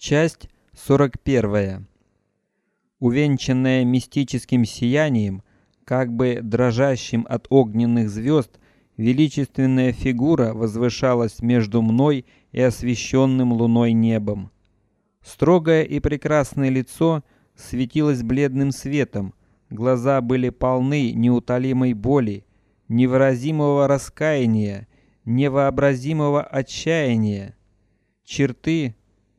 Часть 41. Увенчанная мистическим сиянием, как бы дрожащим от огненных звезд, величественная фигура возвышалась между мной и освещенным луной небом. Строгое и прекрасное лицо светилось бледным светом, глаза были полны неутолимой боли, невыразимого раскаяния, невообразимого отчаяния. Черты,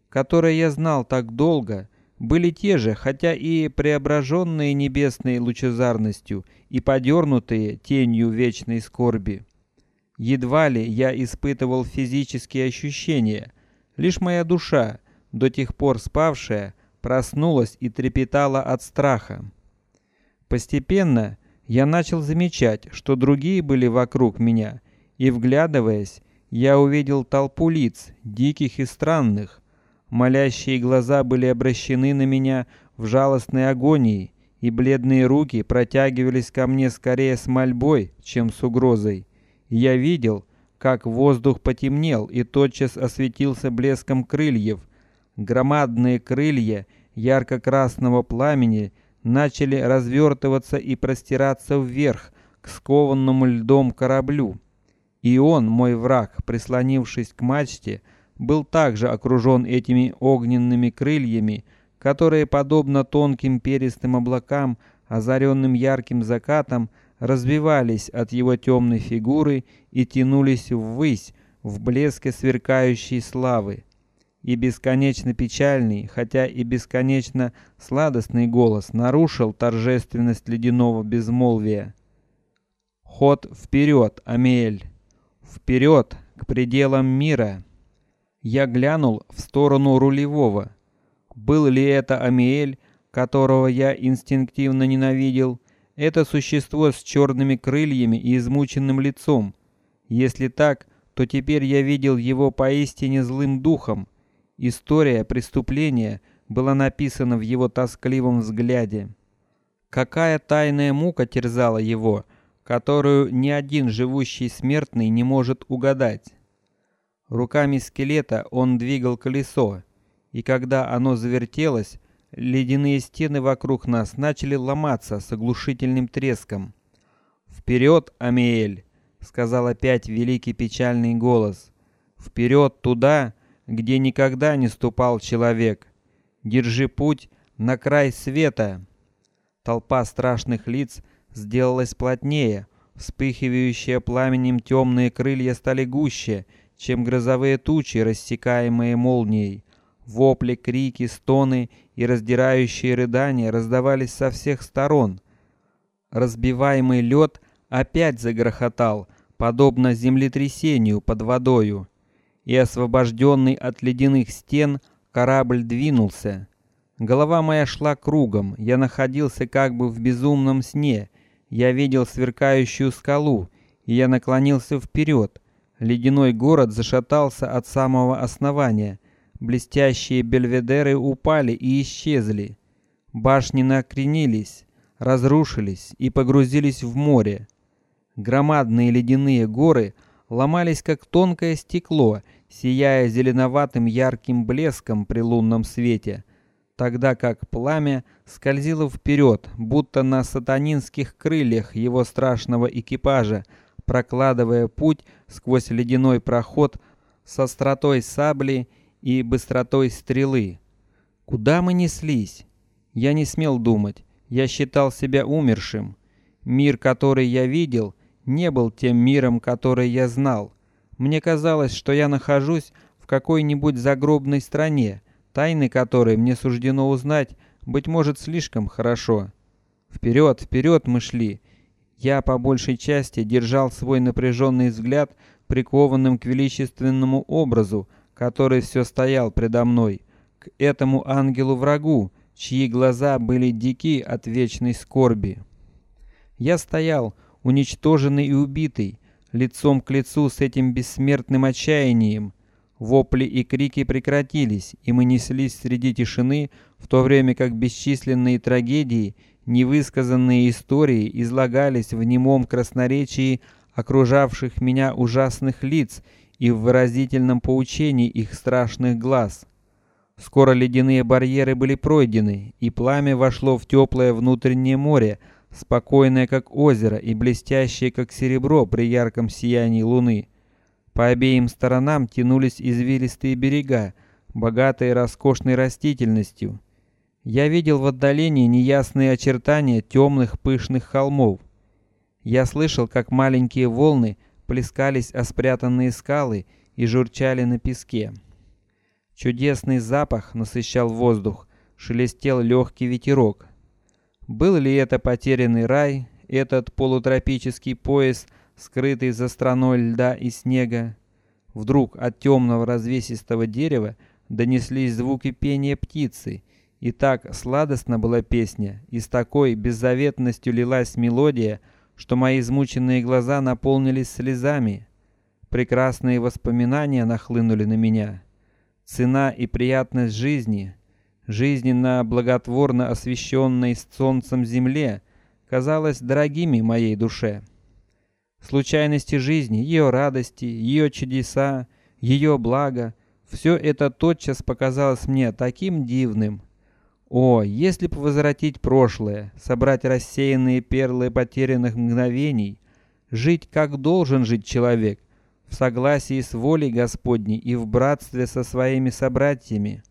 которые я знал так долго, были те же, хотя и преображенные небесной лучезарностью и подернутые тенью вечной скорби. Едва ли я испытывал физические ощущения, лишь моя душа, до тех пор спавшая, проснулась и трепетала от страха. Постепенно я начал замечать, что другие были вокруг меня, и вглядываясь, я увидел толпу лиц, диких и странных. Молящие глаза были обращены на меня в жалостной агонии, и бледные руки протягивались ко мне скорее с мольбой, чем с угрозой. Я видел, как воздух потемнел и тотчас осветился блеском крыльев. Громадные крылья ярко-красного пламени начали развертываться и простираться вверх к скованному льдом кораблю. И он, мой враг, прислонившись к мачте, был также окружен этими огненными крыльями, которые, подобно тонким перистым облакам, озаренным ярким закатом, разбивались от его темной фигуры и тянулись ввысь в блеске сверкающей славы и бесконечно печальный, хотя и бесконечно сладостный голос нарушил торжественность ледяного безмолвия. Ход вперед, Амель, вперед к пределам мира. Я глянул в сторону рулевого. Был ли это Амель, которого я инстинктивно ненавидел? Это существо с черными крыльями и измученным лицом. Если так, то теперь я видел его поистине злым духом История преступления была написана в его тоскливом взгляде. Какая тайная мука терзала его, которую ни один живущий смертный не может угадать. Руками скелета он двигал колесо, и когда оно завертелось, ледяные стены вокруг нас начали ломаться с оглушительным треском. Вперед, Амиэль, сказал опять великий печальный голос. Вперед туда, где никогда не ступал человек. Держи путь на край света. Толпа страшных лиц сделалась плотнее, вспыхивающие пламенем темные крылья стали гуще, чем грозовые тучи, рассекаемые молнией. Вопли, крики, стоны и раздирающие рыдания раздавались со всех сторон. Разбиваемый лед опять загрохотал, подобно землетрясению под водою и освобожденный от ледяных стен корабль двинулся. Голова моя шла кругом, я находился как бы в безумном сне. Я видел сверкающую скалу, и я наклонился вперед. Ледяной город зашатался от самого основания. Блестящие бельведеры упали и исчезли. Башни накренились, разрушились и погрузились в море. Громадные ледяные горы ломались как тонкое стекло сияя зеленоватым ярким блеском при лунном свете, тогда как пламя скользило вперед, будто на сатанинских крыльях его страшного экипажа, прокладывая путь сквозь ледяной проход со остротой сабли и быстротой стрелы. Куда мы неслись? Я не смел думать. Я считал себя умершим. Мир, который я видел, не был тем миром, который я знал. Мне казалось, что я нахожусь в какой-нибудь загробной стране, тайны которой мне суждено узнать, быть может, слишком хорошо. Вперед, вперед мы шли. Я по большей части держал свой напряженный взгляд прикованным к величественному образу, который все стоял предо мной, к этому ангелу-врагу, чьи глаза были дики от вечной скорби. Я стоял, уничтоженный и убитый, лицом к лицу с этим бессмертным отчаянием. Вопли и крики прекратились, и мы неслись среди тишины, в то время как бесчисленные трагедии, невысказанные истории излагались в немом красноречии окружавших меня ужасных лиц и в выразительном поучении их страшных глаз. Скоро ледяные барьеры были пройдены, и пламя вошло в теплое внутреннее море, спокойное как озеро и блестящее как серебро при ярком сиянии луны. По обеим сторонам тянулись извилистые берега, богатые роскошной растительностью. Я видел в отдалении неясные очертания темных пышных холмов. Я слышал, как маленькие волны плескались о спрятанные скалы и журчали на песке. Чудесный запах насыщал воздух, шелестел легкий ветерок. Был ли это потерянный рай, этот полутропический пояс, скрытый за страной льда и снега? Вдруг от темного развесистого дерева донеслись звуки пения птицы, и так сладостна была песня, и с такой беззаветностью лилась мелодия, что мои измученные глаза наполнились слезами. Прекрасные воспоминания нахлынули на меня. Цена и приятность жизни, жизненно благотворно освещенной солнцем земле, казалось дорогими моей душе. Случайности жизни, ее радости, ее чудеса, ее благо, все это тотчас показалось мне таким дивным. О, если бы возвратить прошлое, собрать рассеянные перлы потерянных мгновений, жить как должен жить человек, в согласии с волей Господней и в братстве со своими собратьями.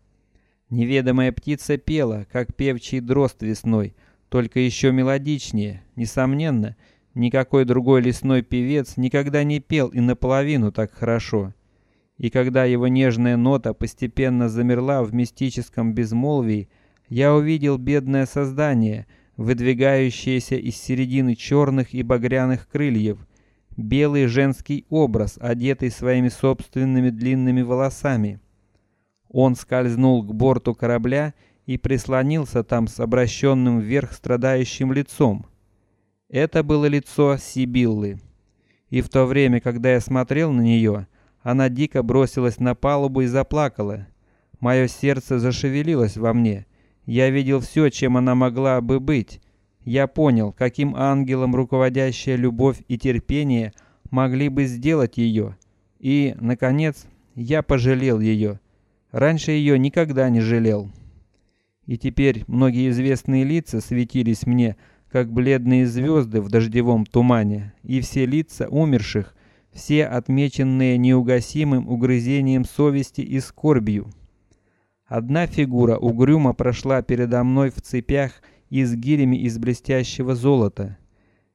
Неведомая птица пела, как певчий дрозд весной, только еще мелодичнее. Несомненно, никакой другой лесной певец никогда не пел и наполовину так хорошо. И когда его нежная нота постепенно замерла в мистическом безмолвии, я увидел бедное создание, выдвигающееся из середины черных и багряных крыльев, белый женский образ, одетый своими собственными длинными волосами. Он скользнул к борту корабля и прислонился там с обращенным вверх страдающим лицом. Это было лицо Сибиллы. И в то время, когда я смотрел на нее, она дико бросилась на палубу и заплакала. Мое сердце зашевелилось во мне. Я видел все, чем она могла бы быть. Я понял, каким ангелом руководящая любовь и терпение могли бы сделать ее. И, наконец, я пожалел ее Раньше ее никогда не жалел. И теперь многие известные лица светились мне, как бледные звезды в дождевом тумане, и все лица умерших, все отмеченные неугасимым угрызением совести и скорбью. Одна фигура угрюмо прошла передо мной в цепях и с гирями из блестящего золота.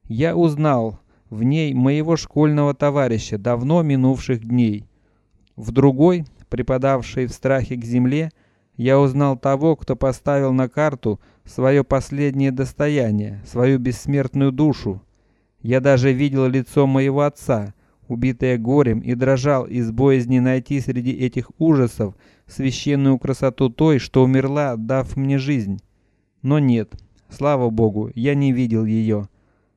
Я узнал в ней моего школьного товарища давно минувших дней. В другой припадавшей в страхе к земле, я узнал того, кто поставил на карту свое последнее достояние, свою бессмертную душу. Я даже видел лицо моего отца, убитое горем, и дрожал из боязни найти среди этих ужасов священную красоту той, что умерла, дав мне жизнь. Но нет, слава богу, я не видел ее.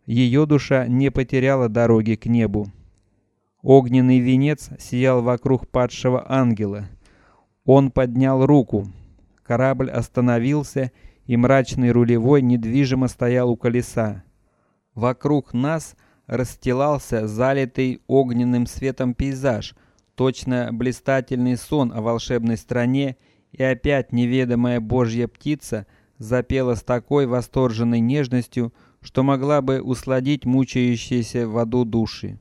Ее душа не потеряла дороги к небу. Огненный венец сиял вокруг падшего ангела. Он поднял руку. Корабль остановился, и мрачный рулевой недвижимо стоял у колеса. Вокруг нас расстилался залитый огненным светом пейзаж, точно блистательный сон о волшебной стране, и опять неведомая Божья птица запела с такой восторженной нежностью, что могла бы усладить мучающиеся в аду души.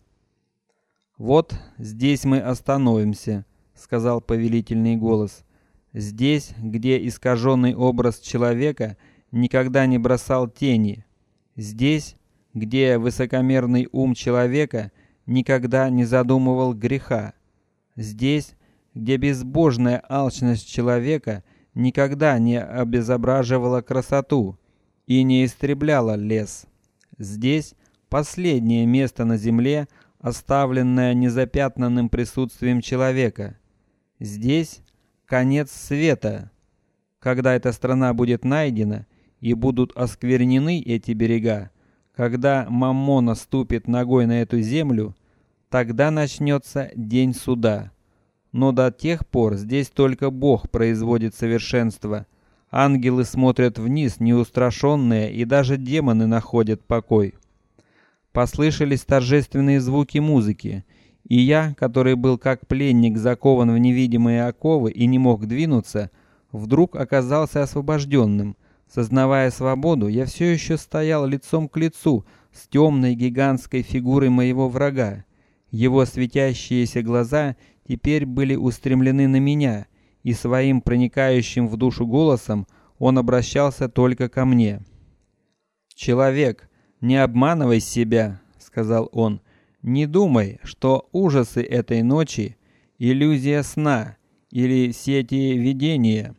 Вот здесь мы остановимся, сказал повелительный голос. Здесь, где искаженный образ человека никогда не бросал тени. Здесь, где высокомерный ум человека никогда не задумывал греха. Здесь, где безбожная алчность человека никогда не обезображивала красоту и не истребляла лес. Здесь последнее место на земле, оставленная незапятнанным присутствием человека. Здесь конец света. Когда эта страна будет найдена и будут осквернены эти берега, когда Маммона ступит ногой на эту землю, тогда начнется день суда. Но до тех пор здесь только Бог производит совершенство. Ангелы смотрят вниз, неустрашенные, и даже демоны находят покой. Послышались торжественные звуки музыки, и я, который был как пленник закован в невидимые оковы и не мог двинуться, вдруг оказался освобожденным. Сознавая свободу, я все еще стоял лицом к лицу с темной гигантской фигурой моего врага. Его светящиеся глаза теперь были устремлены на меня, и своим проникающим в душу голосом он обращался только ко мне. Человек, не обманывай себя, сказал он. Не думай, что ужасы этой ночи иллюзия сна или сети видения.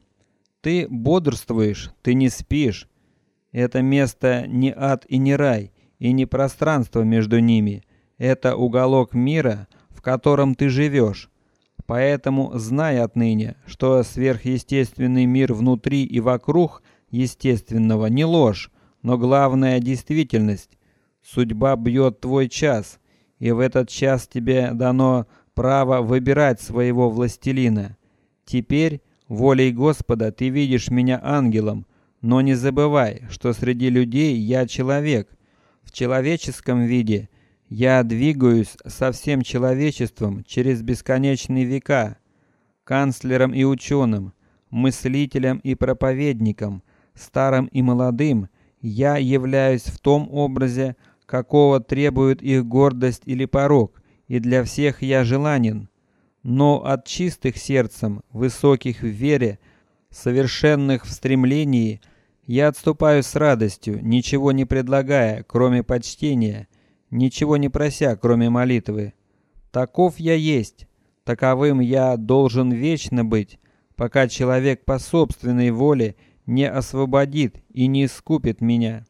Ты бодрствуешь, ты не спишь. Это место не ад и не рай, и не пространство между ними. Это уголок мира, в котором ты живешь. Поэтому знай отныне, что сверхъестественный мир внутри и вокруг естественного не ложь, но главная действительность. Судьба бьет твой час, и в этот час тебе дано право выбирать своего властелина. Теперь волей Господа ты видишь меня ангелом, но не забывай, что среди людей я человек. В человеческом виде я двигаюсь со всем человечеством через бесконечные века, канцлером и ученым, мыслителем и проповедником, старым и молодым. Я являюсь в том образе, какого требует их гордость или порок, и для всех я желанен. Но от чистых сердцем, высоких в вере, совершенных в стремлении, я отступаю с радостью, ничего не предлагая, кроме почтения, ничего не прося, кроме молитвы. Таков я есть, таковым я должен вечно быть, пока человек по собственной воле не освободит и не искупит меня.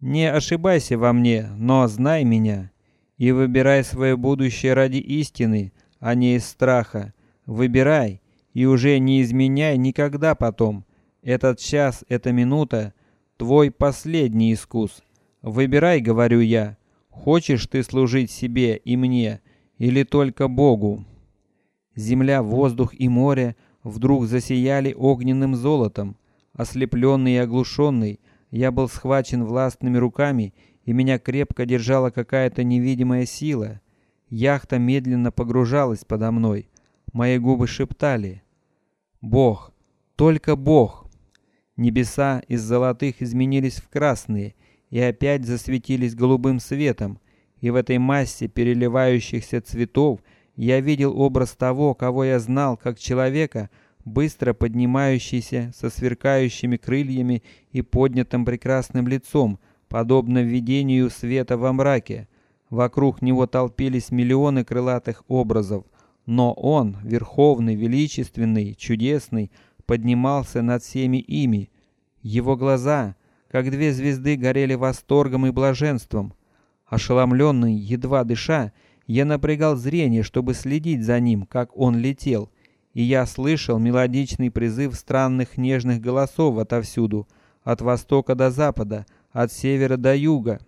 Не ошибайся во мне, но знай меня и выбирай свое будущее ради истины, а не из страха. Выбирай и уже не изменяй никогда потом. Этот час, эта минута твой последний искус. Выбирай, говорю я. Хочешь ты служить себе и мне или только Богу? Земля, воздух и море вдруг засияли огненным золотом. Ослепленный и оглушенный, я был схвачен властными руками, и меня крепко держала какая-то невидимая сила. Яхта медленно погружалась подо мной. Мои губы шептали: "Бог, только Бог". Небеса из золотых изменились в красные и опять засветились голубым светом, и в этой массе переливающихся цветов я видел образ того, кого я знал как человека, быстро поднимающийся со сверкающими крыльями и поднятым прекрасным лицом, подобно видению света во мраке. Вокруг него толпились миллионы крылатых образов, но он, верховный, величественный, чудесный, поднимался над всеми ими. Его глаза, как две звезды, горели восторгом и блаженством. Ошеломленный, едва дыша, я напрягал зрение, чтобы следить за ним, как он летел и я слышал мелодичный призыв странных нежных голосов отовсюду, от востока до запада, от севера до юга.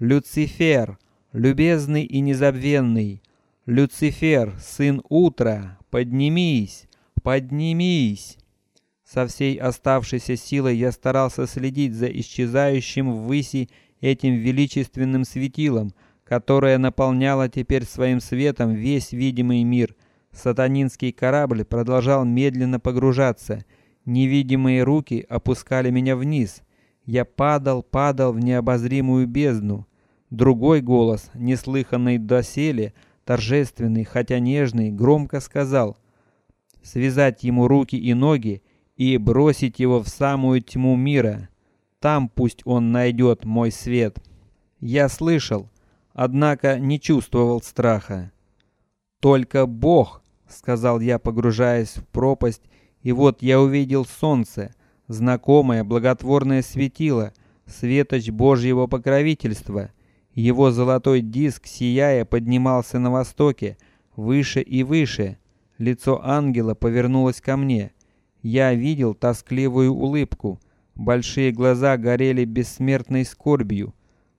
Люцифер, любезный и незабвенный, Люцифер, сын утра, поднимись, поднимись. Со всей оставшейся силой я старался следить за исчезающим ввыси этим величественным светилом, которое наполняло теперь своим светом весь видимый мир Сатанинский корабль продолжал медленно погружаться. Невидимые руки опускали меня вниз. Я падал, падал в необозримую бездну. Другой голос, неслыханный доселе, торжественный, хотя нежный, громко сказал: связать ему руки и ноги и бросить его в самую тьму мира. Там пусть он найдет мой свет. Я слышал, однако не чувствовал страха. Только Бог сказал я, погружаясь в пропасть, и вот я увидел солнце, знакомое благотворное светило, светоч Божьего покровительства. Его золотой диск, сияя, поднимался на востоке, выше и выше. Лицо ангела повернулось ко мне. Я видел тоскливую улыбку, большие глаза горели бессмертной скорбью.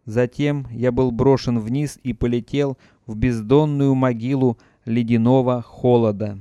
Затем я был брошен вниз и полетел в бездонную могилу ледяного холода.